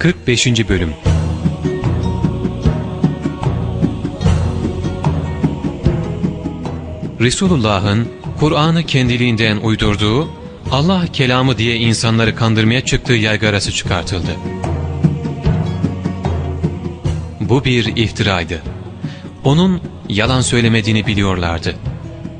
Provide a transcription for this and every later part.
45. Bölüm Resulullah'ın Kur'an'ı kendiliğinden uydurduğu, Allah kelamı diye insanları kandırmaya çıktığı yaygarası çıkartıldı. Bu bir iftiraydı. Onun yalan söylemediğini biliyorlardı.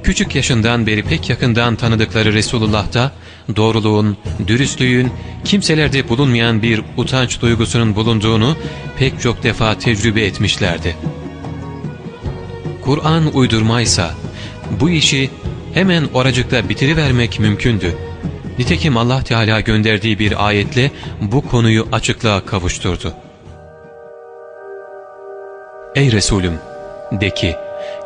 Küçük yaşından beri pek yakından tanıdıkları Resulullah'ta doğruluğun, dürüstlüğün, kimselerde bulunmayan bir utanç duygusunun bulunduğunu pek çok defa tecrübe etmişlerdi. Kur'an uydurmaysa bu işi hemen oracıkta bitirivermek mümkündü. Nitekim Allah Teala gönderdiği bir ayetle bu konuyu açıklığa kavuşturdu. Ey Resulüm! De ki,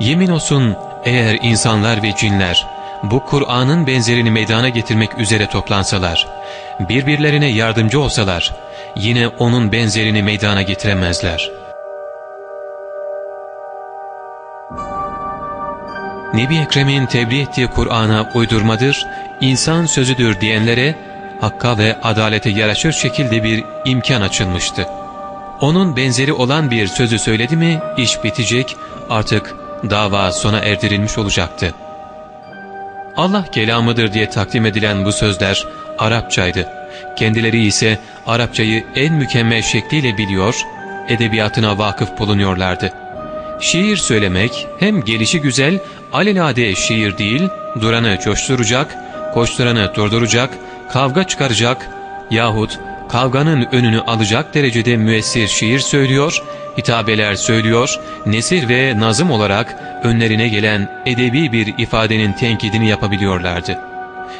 yemin olsun eğer insanlar ve cinler bu Kur'an'ın benzerini meydana getirmek üzere toplansalar, birbirlerine yardımcı olsalar, yine onun benzerini meydana getiremezler. Nebi Ekrem'in tebliğ ettiği Kur'an'a uydurmadır, insan sözüdür diyenlere, hakka ve adalete yaraşır şekilde bir imkan açılmıştı. Onun benzeri olan bir sözü söyledi mi, iş bitecek, artık dava sona erdirilmiş olacaktı. Allah kelamıdır diye takdim edilen bu sözler Arapçaydı. Kendileri ise Arapçayı en mükemmel şekliyle biliyor, edebiyatına vakıf bulunuyorlardı. Şiir söylemek hem gelişi güzel, alelade şiir değil, duranı coşturacak, koşturanı durduracak, kavga çıkaracak yahut kavganın önünü alacak derecede müessir şiir söylüyor, hitabeler söylüyor, nesir ve nazım olarak önlerine gelen edebi bir ifadenin tenkidini yapabiliyorlardı.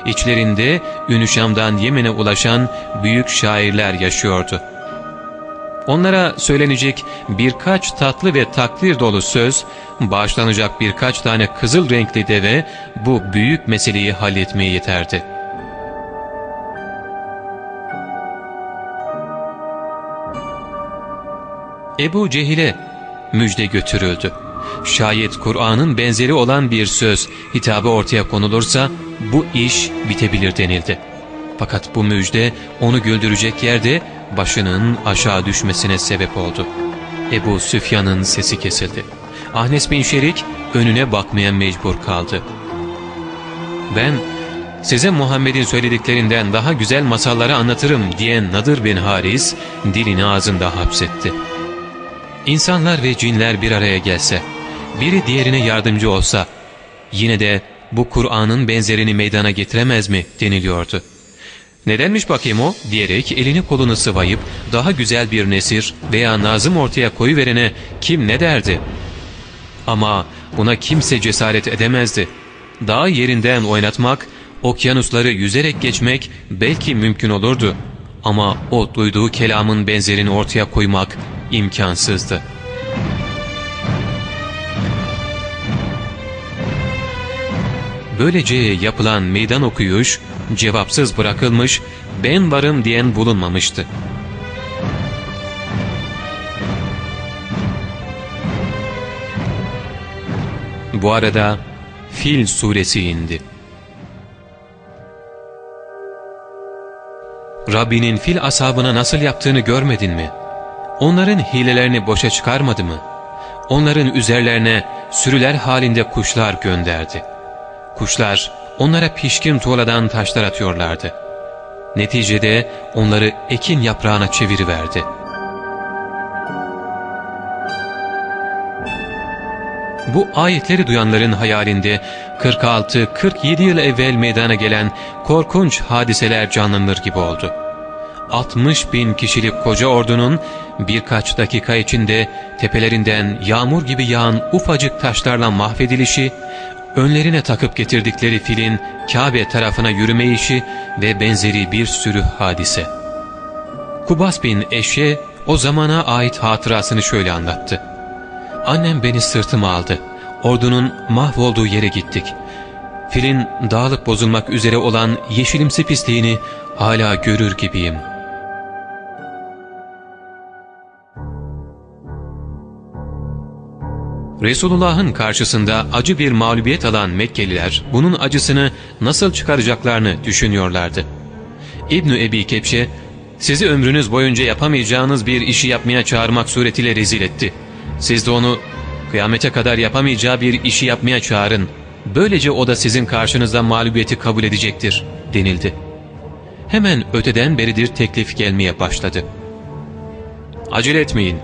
İçlerinde Ünüşam'dan Yemen'e ulaşan büyük şairler yaşıyordu. Onlara söylenecek birkaç tatlı ve takdir dolu söz, bağışlanacak birkaç tane kızıl renkli deve bu büyük meseleyi halletmeye yeterdi.'' Ebu Cehil'e müjde götürüldü. Şayet Kur'an'ın benzeri olan bir söz hitabı ortaya konulursa bu iş bitebilir denildi. Fakat bu müjde onu güldürecek yerde başının aşağı düşmesine sebep oldu. Ebu Süfyan'ın sesi kesildi. Ahnes bin Şerik önüne bakmaya mecbur kaldı. Ben size Muhammed'in söylediklerinden daha güzel masalları anlatırım diyen Nadır bin Haris dilini ağzında hapsetti. İnsanlar ve cinler bir araya gelse, biri diğerine yardımcı olsa, yine de bu Kur'an'ın benzerini meydana getiremez mi deniliyordu. Nedenmiş bakayım o diyerek elini kolunu sıvayıp daha güzel bir nesir veya nazım ortaya koyuverene kim ne derdi? Ama buna kimse cesaret edemezdi. Dağ yerinden oynatmak, okyanusları yüzerek geçmek belki mümkün olurdu. Ama o duyduğu kelamın benzerini ortaya koymak imkansızdı. Böylece yapılan meydan okuyuş cevapsız bırakılmış, ben varım diyen bulunmamıştı. Bu arada Fil suresi indi. Rabbinin fil asabına nasıl yaptığını görmedin mi? Onların hilelerini boşa çıkarmadı mı? Onların üzerlerine sürüler halinde kuşlar gönderdi. Kuşlar onlara pişkin tuğladan taşlar atıyorlardı. Neticede onları ekin yaprağına çeviriverdi. Bu ayetleri duyanların hayalinde 46-47 yıl evvel meydana gelen korkunç hadiseler canlanır gibi oldu. 60 bin kişilik koca ordunun birkaç dakika içinde tepelerinden yağmur gibi yağan ufacık taşlarla mahvedilişi, önlerine takıp getirdikleri filin Kabe tarafına yürüme işi ve benzeri bir sürü hadise. Kubas bin Eşe o zamana ait hatırasını şöyle anlattı. Annem beni sırtıma aldı. Ordunun mahvolduğu yere gittik. Filin dağılıp bozulmak üzere olan yeşilimsi pisliğini hala görür gibiyim.'' Resulullah'ın karşısında acı bir mağlubiyet alan Mekkeliler bunun acısını nasıl çıkaracaklarını düşünüyorlardı. İbn-i Ebi Kepşe sizi ömrünüz boyunca yapamayacağınız bir işi yapmaya çağırmak suretiyle rezil etti. Siz de onu kıyamete kadar yapamayacağı bir işi yapmaya çağırın. Böylece o da sizin karşınızda mağlubiyeti kabul edecektir denildi. Hemen öteden beridir teklif gelmeye başladı. Acele etmeyin.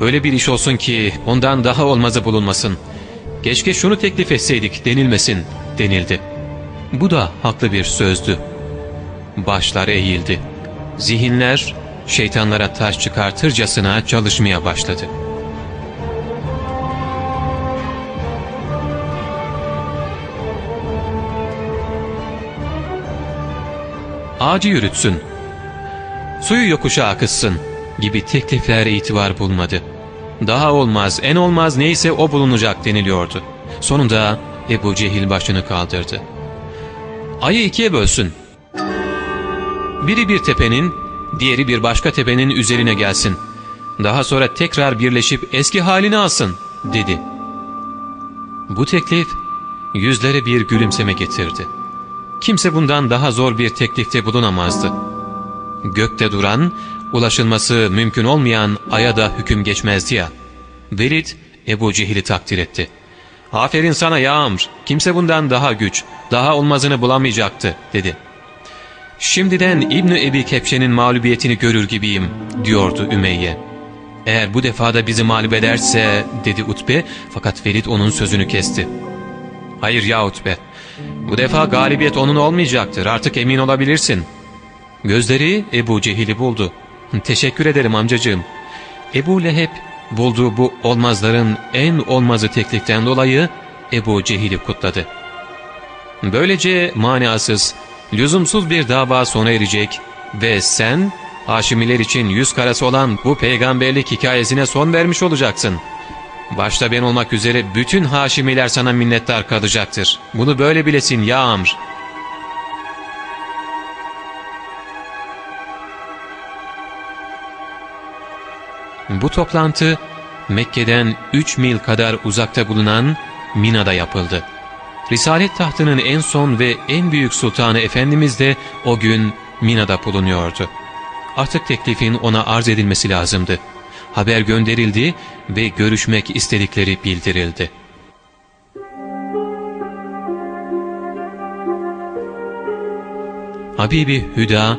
Öyle bir iş olsun ki ondan daha olmazı bulunmasın. Keşke şunu teklif etseydik denilmesin denildi. Bu da haklı bir sözdü. Başlar eğildi. Zihinler şeytanlara taş çıkartırcasına çalışmaya başladı. Ağacı yürütsün, suyu yokuşa akıtsın gibi tekliflere itibar bulmadı. Daha olmaz, en olmaz neyse o bulunacak deniliyordu. Sonunda Ebu Cehil başını kaldırdı. Ayı ikiye bölsün. Biri bir tepenin, diğeri bir başka tepenin üzerine gelsin. Daha sonra tekrar birleşip eski halini alsın, dedi. Bu teklif yüzlere bir gülümseme getirdi. Kimse bundan daha zor bir teklifte bulunamazdı. Gökte duran, ulaşılması mümkün olmayan aya da hüküm geçmezdi ya. Velid Ebu Cehil'i takdir etti. ''Aferin sana ya Amr, kimse bundan daha güç, daha olmazını bulamayacaktı.'' dedi. ''Şimdiden İbni Ebi Kepşe'nin mağlubiyetini görür gibiyim.'' diyordu Ümeyye. ''Eğer bu defada bizi mağlup ederse'' dedi Utbe fakat Velid onun sözünü kesti. ''Hayır ya Utbe, bu defa galibiyet onun olmayacaktır artık emin olabilirsin.'' Gözleri Ebu Cehil'i buldu. ''Teşekkür ederim amcacığım.'' Ebu Leheb bulduğu bu olmazların en olmazı tekliften dolayı Ebu Cehil'i kutladı. Böylece manasız, lüzumsuz bir dava sona erecek ve sen Haşimiler için yüz karası olan bu peygamberlik hikayesine son vermiş olacaksın. Başta ben olmak üzere bütün Haşimiler sana minnettar kalacaktır. Bunu böyle bilesin ya Amr.'' Bu toplantı Mekke'den 3 mil kadar uzakta bulunan Mina'da yapıldı. Risalet tahtının en son ve en büyük sultanı Efendimiz de o gün Mina'da bulunuyordu. Artık teklifin ona arz edilmesi lazımdı. Haber gönderildi ve görüşmek istedikleri bildirildi. Habibi Hüda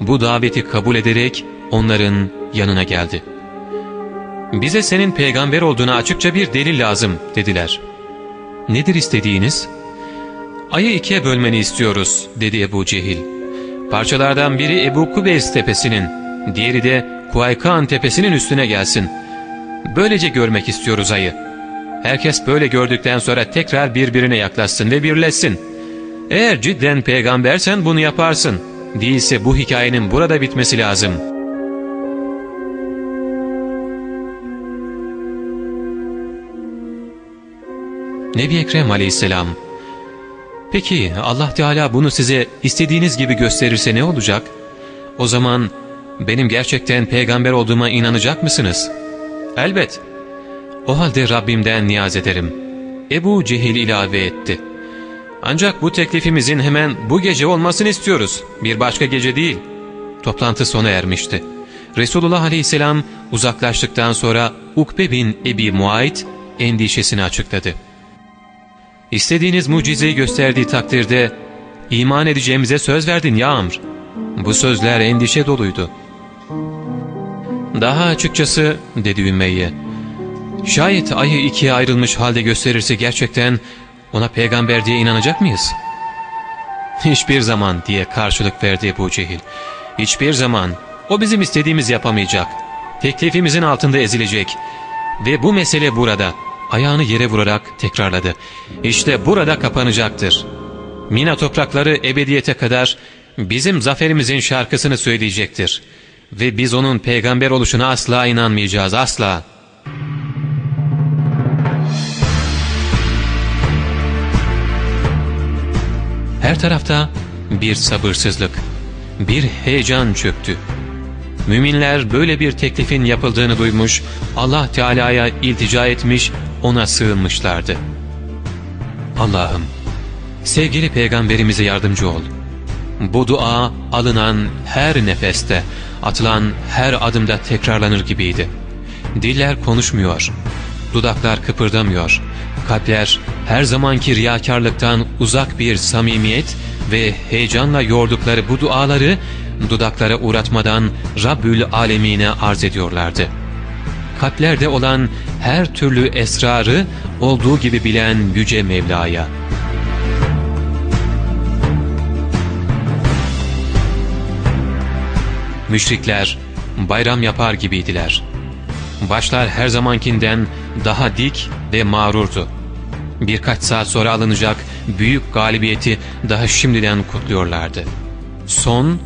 bu daveti kabul ederek onların yanına geldi. ''Bize senin peygamber olduğuna açıkça bir delil lazım.'' dediler. ''Nedir istediğiniz?'' ''Ayı ikiye bölmeni istiyoruz.'' dedi Ebu Cehil. ''Parçalardan biri Ebu Kubeys tepesinin, diğeri de Kuaykan tepesinin üstüne gelsin. Böylece görmek istiyoruz ayı. Herkes böyle gördükten sonra tekrar birbirine yaklaşsın ve birleşsin. Eğer cidden peygambersen bunu yaparsın. Değilse bu hikayenin burada bitmesi lazım.'' Nebi Ekrem aleyhisselam Peki Allah Teala bunu size istediğiniz gibi gösterirse ne olacak? O zaman benim gerçekten peygamber olduğuma inanacak mısınız? Elbet. O halde Rabbimden niyaz ederim. Ebu Cehil ilave etti. Ancak bu teklifimizin hemen bu gece olmasını istiyoruz. Bir başka gece değil. Toplantı sona ermişti. Resulullah aleyhisselam uzaklaştıktan sonra Ukbe bin Ebi Muayt endişesini açıkladı. İstediğiniz mucizeyi gösterdiği takdirde iman edeceğimize söz verdin ya Amr. Bu sözler endişe doluydu. Daha açıkçası dedi Ümeyye. Şayet ayı ikiye ayrılmış halde gösterirse gerçekten ona peygamber diye inanacak mıyız? Hiçbir zaman diye karşılık verdi Ebu Cehil. Hiçbir zaman. O bizim istediğimiz yapamayacak. Teklifimizin altında ezilecek. Ve bu mesele burada ayağını yere vurarak tekrarladı. İşte burada kapanacaktır. Mina toprakları ebediyete kadar bizim zaferimizin şarkısını söyleyecektir. Ve biz onun peygamber oluşuna asla inanmayacağız, asla. Her tarafta bir sabırsızlık, bir heyecan çöktü. Müminler böyle bir teklifin yapıldığını duymuş, Allah Teala'ya iltica etmiş, ona sığınmışlardı. Allah'ım, sevgili peygamberimize yardımcı ol. bu dua alınan her nefeste, atılan her adımda tekrarlanır gibiydi. Diller konuşmuyor, dudaklar kıpırdamıyor, kalpler her zamanki riyakarlıktan uzak bir samimiyet ve heyecanla yordukları bu duaları dudaklara uğratmadan Rabbül Alemine arz ediyorlardı. Kalplerde olan her türlü esrarı olduğu gibi bilen Yüce Mevla'ya. Müşrikler bayram yapar gibiydiler. Başlar her zamankinden daha dik ve mağrurdu. Birkaç saat sonra alınacak büyük galibiyeti daha şimdiden kutluyorlardı. Son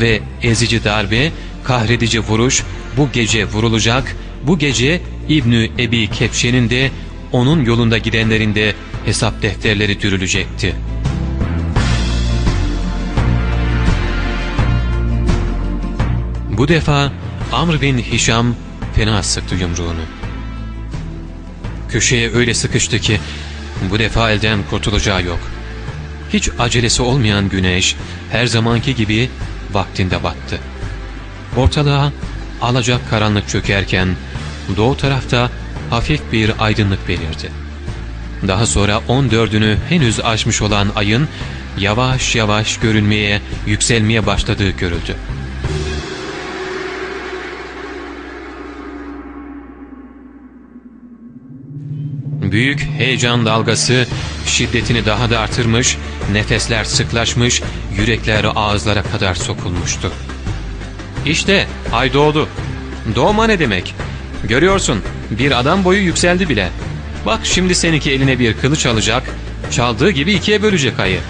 ve ezici darbe, kahredici vuruş bu gece vurulacak, bu gece İbnü Ebi Kepşe'nin de onun yolunda gidenlerin de hesap defterleri dürülecekti. Bu defa Amr bin Hişam fena sıktı yumruğunu. Köşeye öyle sıkıştı ki bu defa elden kurtulacağı yok. Hiç acelesi olmayan güneş her zamanki gibi vaktinde battı. Ortalığa alacak karanlık çökerken doğu tarafta hafif bir aydınlık belirdi. Daha sonra 14'ünü henüz aşmış olan ayın yavaş yavaş görünmeye, yükselmeye başladığı görüldü. Büyük heyecan dalgası şiddetini daha da artırmış, nefesler sıklaşmış, yürekler ağızlara kadar sokulmuştu. İşte ay doğdu. Doğma ne demek? Görüyorsun bir adam boyu yükseldi bile. Bak şimdi seninki eline bir kılıç alacak, çaldığı gibi ikiye bölecek ayı.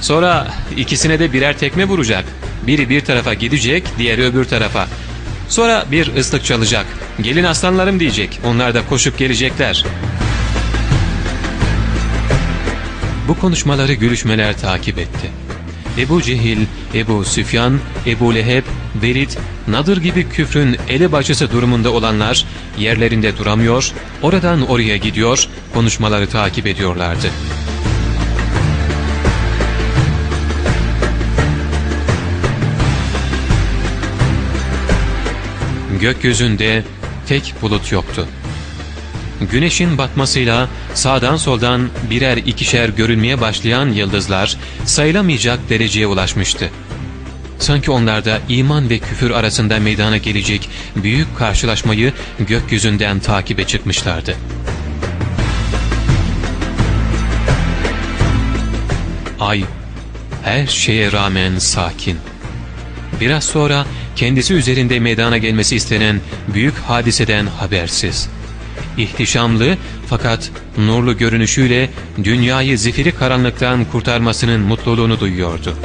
Sonra ikisine de birer tekme vuracak. Biri bir tarafa gidecek, diğeri öbür tarafa. Sonra bir ıslık çalacak. Gelin aslanlarım diyecek. Onlar da koşup gelecekler. Bu konuşmaları gülüşmeler takip etti. Ebu Cehil, Ebu Süfyan, Ebu Leheb, Velid, Nadır gibi küfrün ele başısı durumunda olanlar yerlerinde duramıyor, oradan oraya gidiyor, konuşmaları takip ediyorlardı. Gökyüzünde tek bulut yoktu. Güneşin batmasıyla sağdan soldan birer ikişer görünmeye başlayan yıldızlar sayılamayacak dereceye ulaşmıştı. Sanki onlar da iman ve küfür arasında meydana gelecek büyük karşılaşmayı gökyüzünden takibe çıkmışlardı. Ay her şeye rağmen sakin. Biraz sonra kendisi üzerinde meydana gelmesi istenen büyük hadiseden habersiz ihtişamlı fakat nurlu görünüşüyle dünyayı zifiri karanlıktan kurtarmasının mutluluğunu duyuyordu.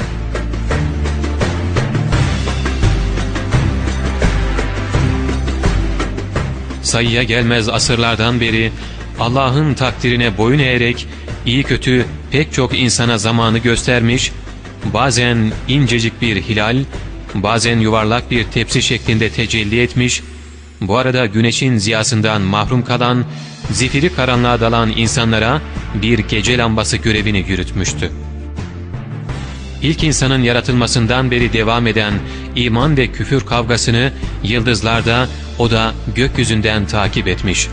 Sayıya gelmez asırlardan beri Allah'ın takdirine boyun eğerek iyi kötü pek çok insana zamanı göstermiş, bazen incecik bir hilal, bazen yuvarlak bir tepsi şeklinde tecelli etmiş, bu arada güneşin ziyasından mahrum kalan, zifiri karanlığa dalan insanlara bir gece lambası görevini yürütmüştü. İlk insanın yaratılmasından beri devam eden iman ve küfür kavgasını yıldızlarda o da gökyüzünden takip etmiş.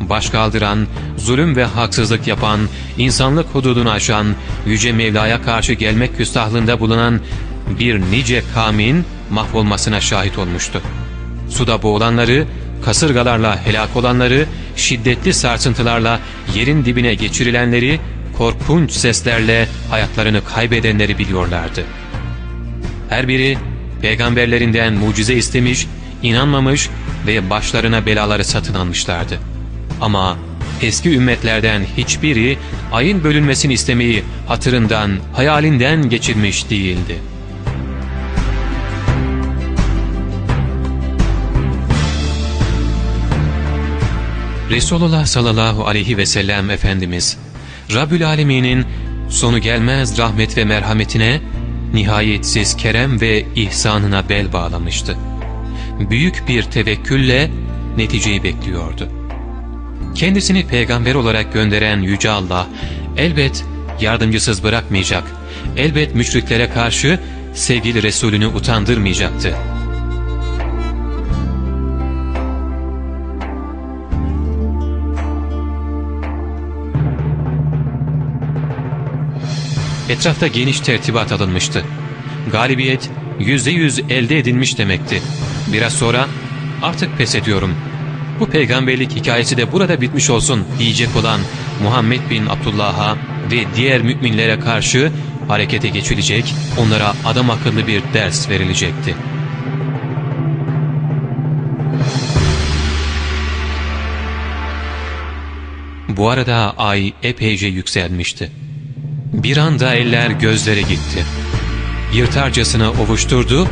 Baş kaldıran, zulüm ve haksızlık yapan, insanlık hududunu aşan, Yüce Mevla'ya karşı gelmek küstahlığında bulunan bir nice kamin mahvolmasına şahit olmuştu suda boğulanları, kasırgalarla helak olanları, şiddetli sarsıntılarla yerin dibine geçirilenleri, korkunç seslerle hayatlarını kaybedenleri biliyorlardı. Her biri peygamberlerinden mucize istemiş, inanmamış ve başlarına belaları satın almışlardı. Ama eski ümmetlerden hiçbiri ayın bölünmesini istemeyi hatırından, hayalinden geçirmiş değildi.'' Resulullah sallallahu aleyhi ve sellem Efendimiz Rabbül Alemin'in sonu gelmez rahmet ve merhametine nihayetsiz kerem ve ihsanına bel bağlamıştı. Büyük bir tevekkülle neticeyi bekliyordu. Kendisini peygamber olarak gönderen Yüce Allah elbet yardımcısız bırakmayacak. Elbet müşriklere karşı sevgili Resulünü utandırmayacaktı. Etrafta geniş tertibat alınmıştı. Galibiyet yüzde yüz elde edilmiş demekti. Biraz sonra artık pes ediyorum. Bu peygamberlik hikayesi de burada bitmiş olsun diyecek olan Muhammed bin Abdullah'a ve diğer müminlere karşı harekete geçilecek, onlara adam akıllı bir ders verilecekti. Bu arada ay epeyce yükselmişti. Bir anda eller gözlere gitti. Yırtarcasına ovuşturdu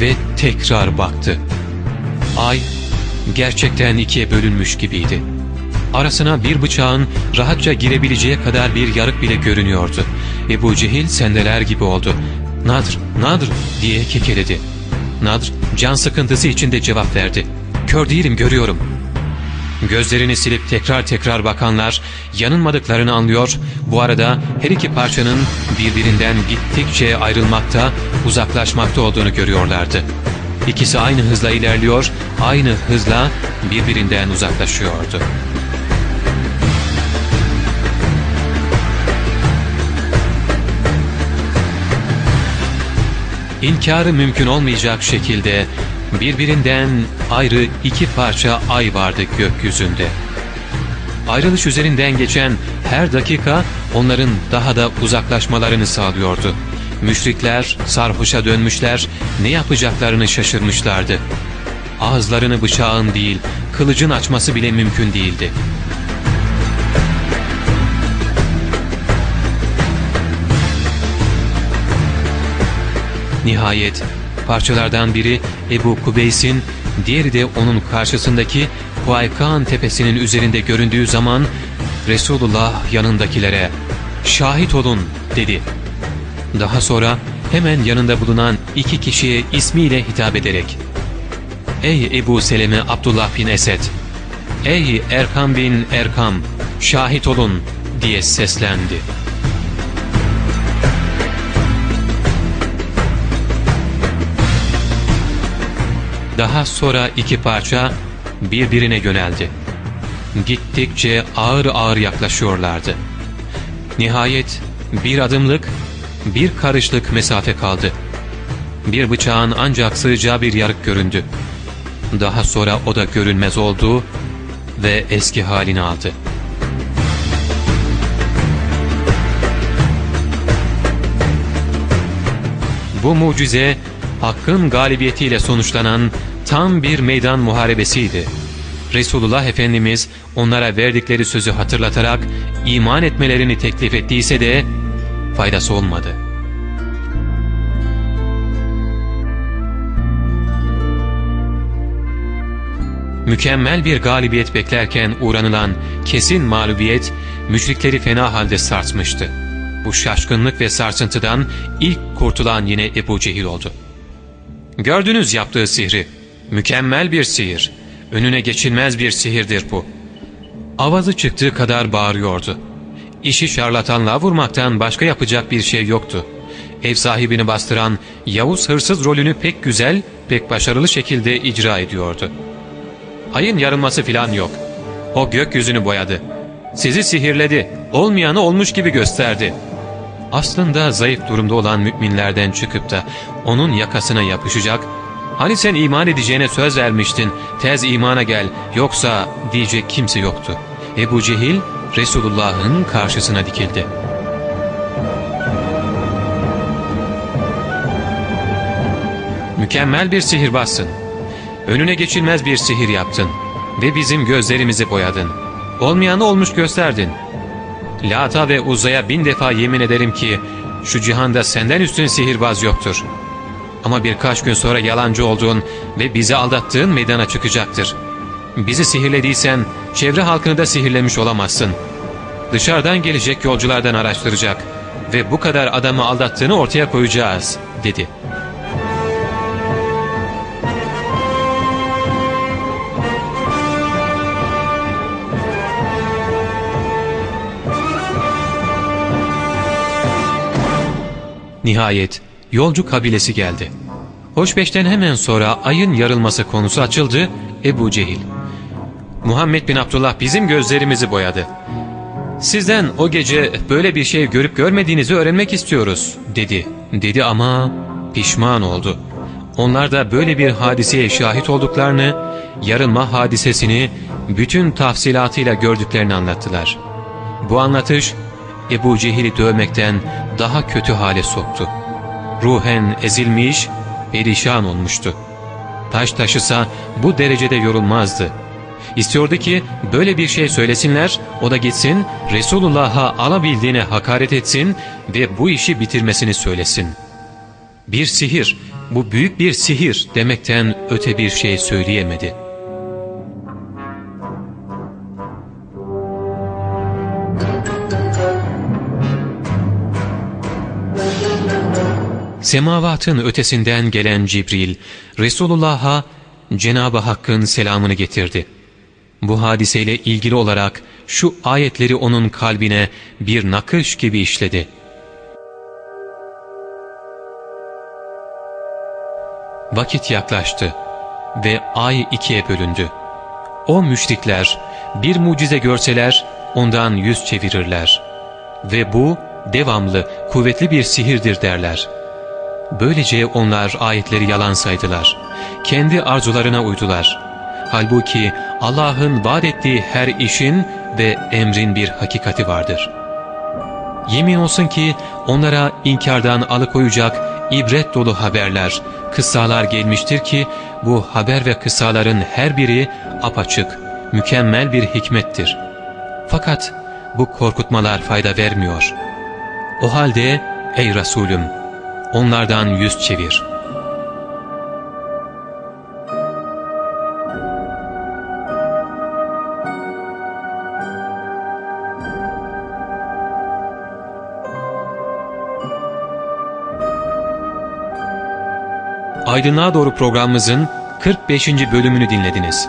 ve tekrar baktı. Ay gerçekten ikiye bölünmüş gibiydi. Arasına bir bıçağın rahatça girebileceği kadar bir yarık bile görünüyordu. Ebu Cehil sendeler gibi oldu. Nadr, Nadr diye kekeledi. Nadr can sıkıntısı içinde cevap verdi. Kör değilim görüyorum. Gözlerini silip tekrar tekrar bakanlar yanılmadıklarını anlıyor, bu arada her iki parçanın birbirinden gittikçe ayrılmakta, uzaklaşmakta olduğunu görüyorlardı. İkisi aynı hızla ilerliyor, aynı hızla birbirinden uzaklaşıyordu. İnkarı mümkün olmayacak şekilde birbirinden ayrı iki parça ay vardı gökyüzünde. Ayrılış üzerinden geçen her dakika onların daha da uzaklaşmalarını sağlıyordu. Müşrikler sarhoşa dönmüşler, ne yapacaklarını şaşırmışlardı. Ağızlarını bıçağın değil, kılıcın açması bile mümkün değildi. Nihayet parçalardan biri Ebu Kubeys'in, diğeri de onun karşısındaki Huaykan tepesinin üzerinde göründüğü zaman Resulullah yanındakilere ''Şahit olun'' dedi. Daha sonra hemen yanında bulunan iki kişiye ismiyle hitap ederek ''Ey Ebu Seleme Abdullah bin Esed, ey Erkam bin Erkam, şahit olun'' diye seslendi. Daha sonra iki parça birbirine yöneldi. Gittikçe ağır ağır yaklaşıyorlardı. Nihayet bir adımlık, bir karışlık mesafe kaldı. Bir bıçağın ancak sığacağı bir yarık göründü. Daha sonra o da görünmez oldu ve eski halini aldı. Bu mucize Hakk'ın galibiyetiyle sonuçlanan tam bir meydan muharebesiydi. Resulullah Efendimiz onlara verdikleri sözü hatırlatarak iman etmelerini teklif ettiyse de faydası olmadı. Mükemmel bir galibiyet beklerken uğranılan kesin mağlubiyet müşrikleri fena halde sarsmıştı. Bu şaşkınlık ve sarsıntıdan ilk kurtulan yine Ebu Cehil oldu. Gördünüz yaptığı sihri. Mükemmel bir sihir. Önüne geçilmez bir sihirdir bu. Avazı çıktığı kadar bağırıyordu. İşi şarlatanlığa vurmaktan başka yapacak bir şey yoktu. Ev sahibini bastıran Yavuz hırsız rolünü pek güzel, pek başarılı şekilde icra ediyordu. Ayın yarılması filan yok. O gökyüzünü boyadı. Sizi sihirledi, olmayanı olmuş gibi gösterdi. Aslında zayıf durumda olan müminlerden çıkıp da onun yakasına yapışacak, Hani sen iman edeceğine söz vermiştin, tez imana gel, yoksa diyecek kimse yoktu. Ebu Cehil, Resulullah'ın karşısına dikildi. Mükemmel bir sihirbazsın. Önüne geçilmez bir sihir yaptın ve bizim gözlerimizi boyadın. Olmayanı olmuş gösterdin. Lata ve Uza'ya bin defa yemin ederim ki şu cihanda senden üstün sihirbaz yoktur.'' Ama birkaç gün sonra yalancı olduğun ve bizi aldattığın meydana çıkacaktır. Bizi sihirlediysen çevre halkını da sihirlemiş olamazsın. Dışarıdan gelecek yolculardan araştıracak ve bu kadar adamı aldattığını ortaya koyacağız, dedi.'' Nihayet yolcu kabilesi geldi. Hoşbeş'ten hemen sonra ayın yarılması konusu açıldı Ebu Cehil. Muhammed bin Abdullah bizim gözlerimizi boyadı. Sizden o gece böyle bir şey görüp görmediğinizi öğrenmek istiyoruz dedi. Dedi ama pişman oldu. Onlar da böyle bir hadiseye şahit olduklarını, yarılma hadisesini bütün tafsilatıyla gördüklerini anlattılar. Bu anlatış Ebu Cehil'i dövmekten daha kötü hale soktu. Ruhen ezilmiş, perişan olmuştu. Taş taşısa bu derecede yorulmazdı. İstiyordu ki böyle bir şey söylesinler, o da gitsin, Resulullah'a alabildiğine hakaret etsin ve bu işi bitirmesini söylesin. Bir sihir, bu büyük bir sihir demekten öte bir şey söyleyemedi. Semavatın ötesinden gelen Cibril, Resulullah'a Cenab-ı Hakk'ın selamını getirdi. Bu hadiseyle ilgili olarak şu ayetleri onun kalbine bir nakış gibi işledi. Vakit yaklaştı ve ay ikiye bölündü. O müşrikler bir mucize görseler ondan yüz çevirirler. Ve bu devamlı, kuvvetli bir sihirdir derler. Böylece onlar ayetleri yalan saydılar. Kendi arzularına uydular. Halbuki Allah'ın vaat ettiği her işin ve emrin bir hakikati vardır. Yemin olsun ki onlara inkardan alıkoyacak ibret dolu haberler, kıssalar gelmiştir ki bu haber ve kıssaların her biri apaçık, mükemmel bir hikmettir. Fakat bu korkutmalar fayda vermiyor. O halde ey Resulüm onlardan yüz çevir. Aydınlığa Doğru programımızın 45. bölümünü dinlediniz.